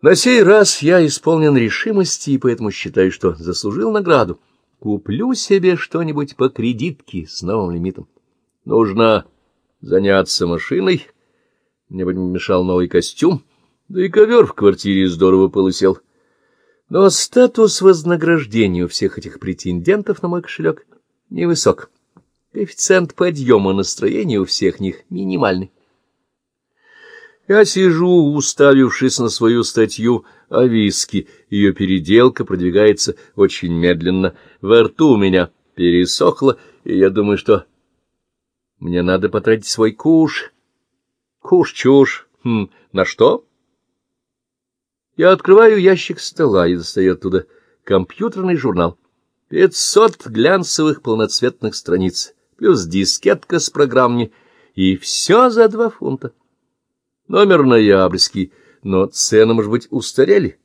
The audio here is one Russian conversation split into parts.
На сей раз я исполнен решимости и поэтому считаю, что заслужил награду. Куплю себе что-нибудь по кредитке с новым лимитом. Нужно заняться машиной. Мне бы мешал новый костюм, да и ковер в квартире здорово полысел. Но статус вознаграждения у всех этих претендентов на мой кошелек невысок. Коэффициент подъема настроения у всех них минимальный. Я сижу, уставившись на свою статью о виске. Ее переделка продвигается очень медленно. Во рту у меня пересохло, и я думаю, что мне надо потратить свой куш. Куш-чушь. Хм, на что? Я открываю ящик стола и достаю оттуда компьютерный журнал. Пятьсот глянцевых полноцветных страниц, плюс дискетка с программами, и все за два фунта. Номер ноябрьский, но цены, может быть, устарели.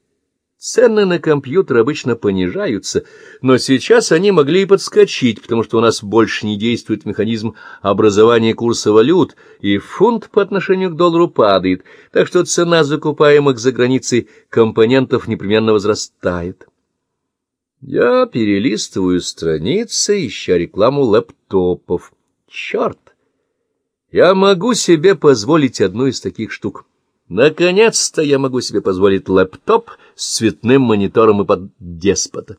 Цены на компьютер обычно понижаются, но сейчас они могли и подскочить, потому что у нас больше не действует механизм образования курса валют, и фунт по отношению к доллару падает, так что цена закупаемых за границей компонентов непременно возрастает. Я перелистываю страницы, ища рекламу лэптопов. Черт! Я могу себе позволить одну из таких штук. Наконец-то я могу себе позволить лэптоп с цветным монитором и под деспота.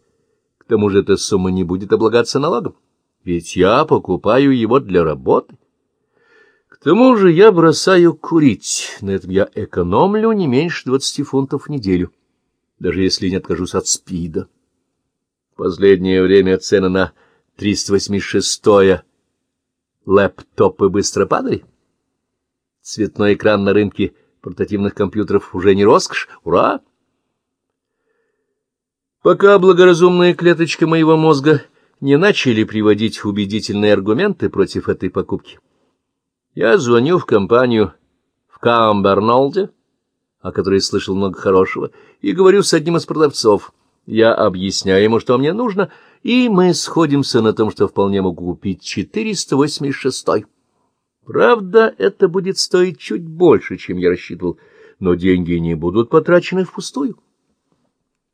К тому же эта сумма не будет облагаться налогом, ведь я покупаю его для работы. К тому же я бросаю курить, на этом я экономлю не меньше двадцати фунтов в неделю, даже если не откажусь от спида. В последнее время цены на 386-е Лэптопы быстро падали. Цветной экран на рынке портативных компьютеров уже не роскошь. Ура! Пока благоразумная клеточка моего мозга не начали приводить убедительные аргументы против этой покупки, я звоню в компанию в Камбернолде, о которой слышал много хорошего, и говорю с одним из продавцов. Я объясняю ему, что мне нужно, и мы сходимся на том, что вполне могу купить 486-й. Правда, это будет стоить чуть больше, чем я рассчитывал, но деньги не будут потрачены впустую.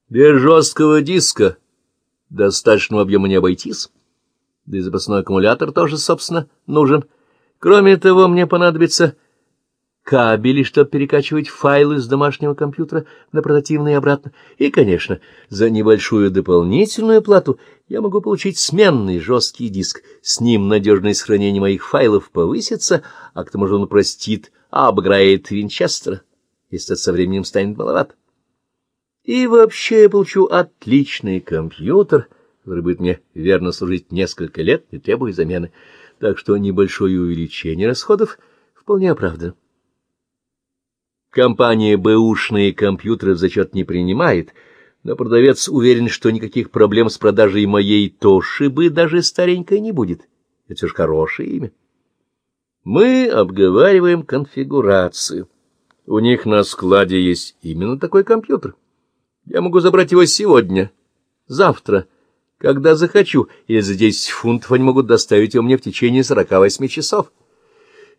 Без жесткого диска достаточного объема не обойтись, да и запасной аккумулятор тоже, собственно, нужен. Кроме того, мне понадобится кабели, чтобы перекачивать файлы с домашнего компьютера на портативный и обратно. И, конечно, за небольшую дополнительную плату я могу получить сменный жесткий диск. С ним надежность хранения моих файлов повысится, а к тому же он упростит апгрейд Винчестера, если со временем станет маловато. И вообще я получу отличный компьютер, который будет мне верно служить несколько лет, не требуя замены. Так что небольшое увеличение расходов вполне оправдано. Компания бэушные компьютеры в зачет не принимает, но продавец уверен, что никаких проблем с продажей моей Тошибы даже старенькой не будет. Это ж хорошее имя. Мы обговариваем конфигурацию. У них на складе есть именно такой компьютер. Я могу забрать его сегодня, завтра, когда захочу, или за 10 фунтов они могут доставить его мне в течение 48 часов.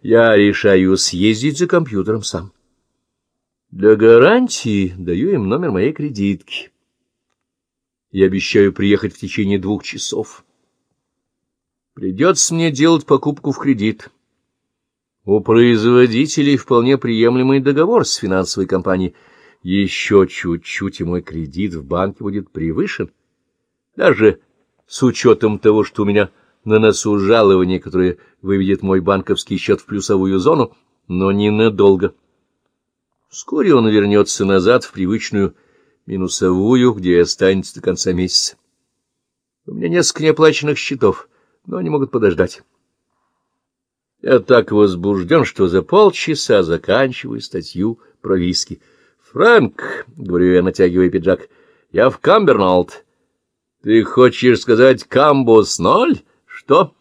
Я решаю съездить за компьютером сам. Для гарантии даю им номер моей кредитки. Я обещаю приехать в течение двух часов. Придется мне делать покупку в кредит. У производителей вполне приемлемый договор с финансовой компанией. Еще чуть-чуть, и мой кредит в банке будет превышен. Даже с учетом того, что у меня на носу жалование, которое выведет мой банковский счет в плюсовую зону, но ненадолго. Вскоре он вернется назад в привычную минусовую, где останется до конца месяца. У меня несколько неоплаченных счетов, но они могут подождать. Я так возбужден, что за полчаса заканчиваю статью про виски. «Фрэнк», — говорю я, натягивая пиджак, — «я в Камбернолд». «Ты хочешь сказать камбус ноль? Что?»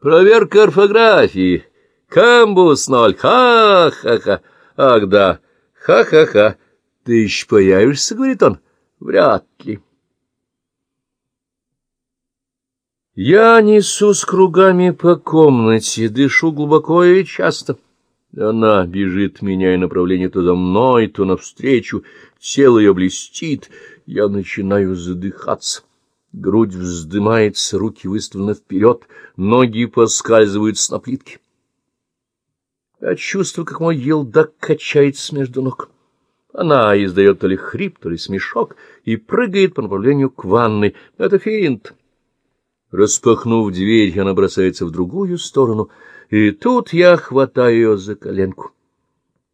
«Проверка орфографии. Камбус ноль. Ха-ха-ха. Ах, да». Ха-ха-ха. Ты еще появишься, — говорит он. Вряд ли. Я несусь кругами по комнате, дышу глубоко и часто. Она бежит, меняя направление то за мной, то навстречу, тело ее блестит, я начинаю задыхаться. Грудь вздымается, руки выставлены вперед, ноги поскальзываются на плитке. Я чувствую, как мой елдак качается между ног. Она издает то ли хрип, то ли смешок и прыгает по направлению к ванной. Это финт. Распахнув дверь, она бросается в другую сторону, и тут я хватаю ее за коленку.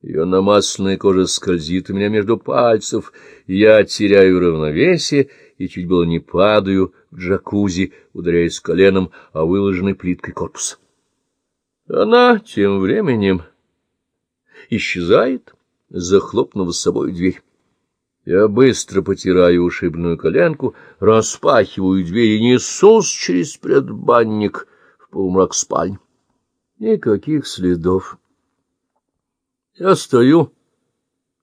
Ее намасленная кожа скользит у меня между пальцев, я теряю равновесие и чуть было не падаю в джакузи, ударяясь коленом о выложенный плиткой корпус. Она тем временем исчезает, захлопнув с собой дверь. Я быстро потираю ушибленную коленку, распахиваю дверь и несусь через предбанник в полумрак спальни. Никаких следов. Я стою,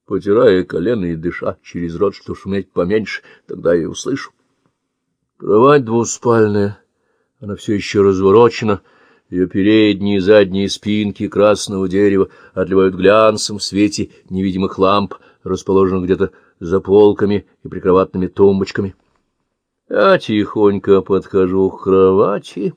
потирая колено и дыша через рот, что шуметь поменьше, тогда я услышу. Кровать двуспальная, она все еще разворочена, ее передние и задние спинки красного дерева отливают глянцем в свете невидимых ламп, расположенных где-то за полками и прикроватными тумбочками. Я тихонько подхожу к кровати,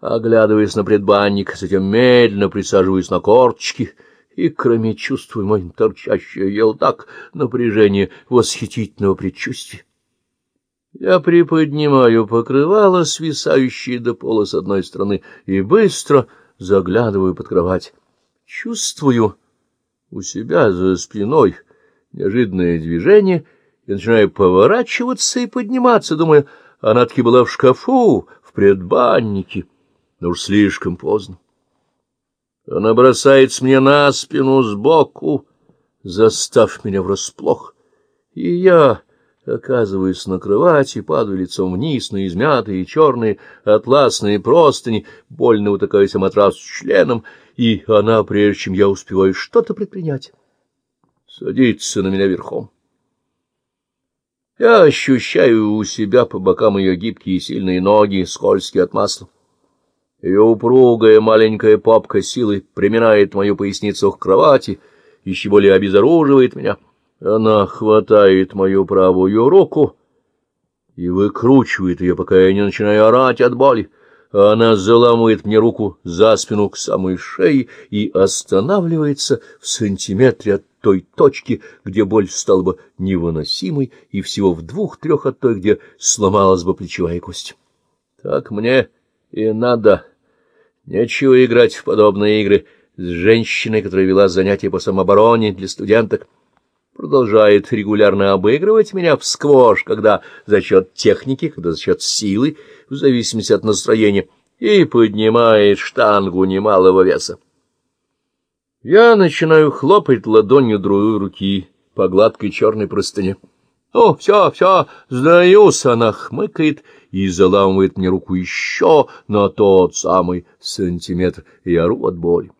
оглядываясь на предбанник, затем медленно присаживаюсь на корточки и, кроме чувствую мой торчащий елдак, напряжение восхитительного предчувствия. Я приподнимаю покрывало, свисающее до пола с одной стороны, и быстро заглядываю под кровать. Чувствую у себя за спиной неожиданное движение и начинаю поворачиваться и подниматься, думая, она таки была в шкафу, в предбаннике, но уж слишком поздно. Она бросается мне на спину сбоку, застав меня врасплох, и я оказываюсь на кровати, падаю лицом вниз на измятые черные атласные простыни, больно утыкаюсь о матрас членом, и она, прежде чем я успеваю что-то предпринять, садится на меня верхом. Я ощущаю у себя по бокам ее гибкие и сильные ноги, скользкие от масла. Ее упругая маленькая попка силой приминает мою поясницу к кровати, еще более обезоруживает меня — она хватает мою правую руку и выкручивает ее, пока я не начинаю орать от боли. Она заламывает мне руку за спину к самой шее и останавливается в сантиметре от той точки, где боль стала бы невыносимой, и всего в двух-трех от той, где сломалась бы плечевая кость. Так мне и надо. Нечего играть в подобные игры с женщиной, которая вела занятия по самообороне для студенток продолжает регулярно обыгрывать меня в сквош, когда за счет техники, когда за счет силы, в зависимости от настроения, и поднимает штангу немалого веса. Я начинаю хлопать ладонью другой руки по гладкой черной простыне. «О, все, все, сдаюсь!» — она хмыкает и заламывает мне руку еще на тот самый сантиметр, и ору от боли.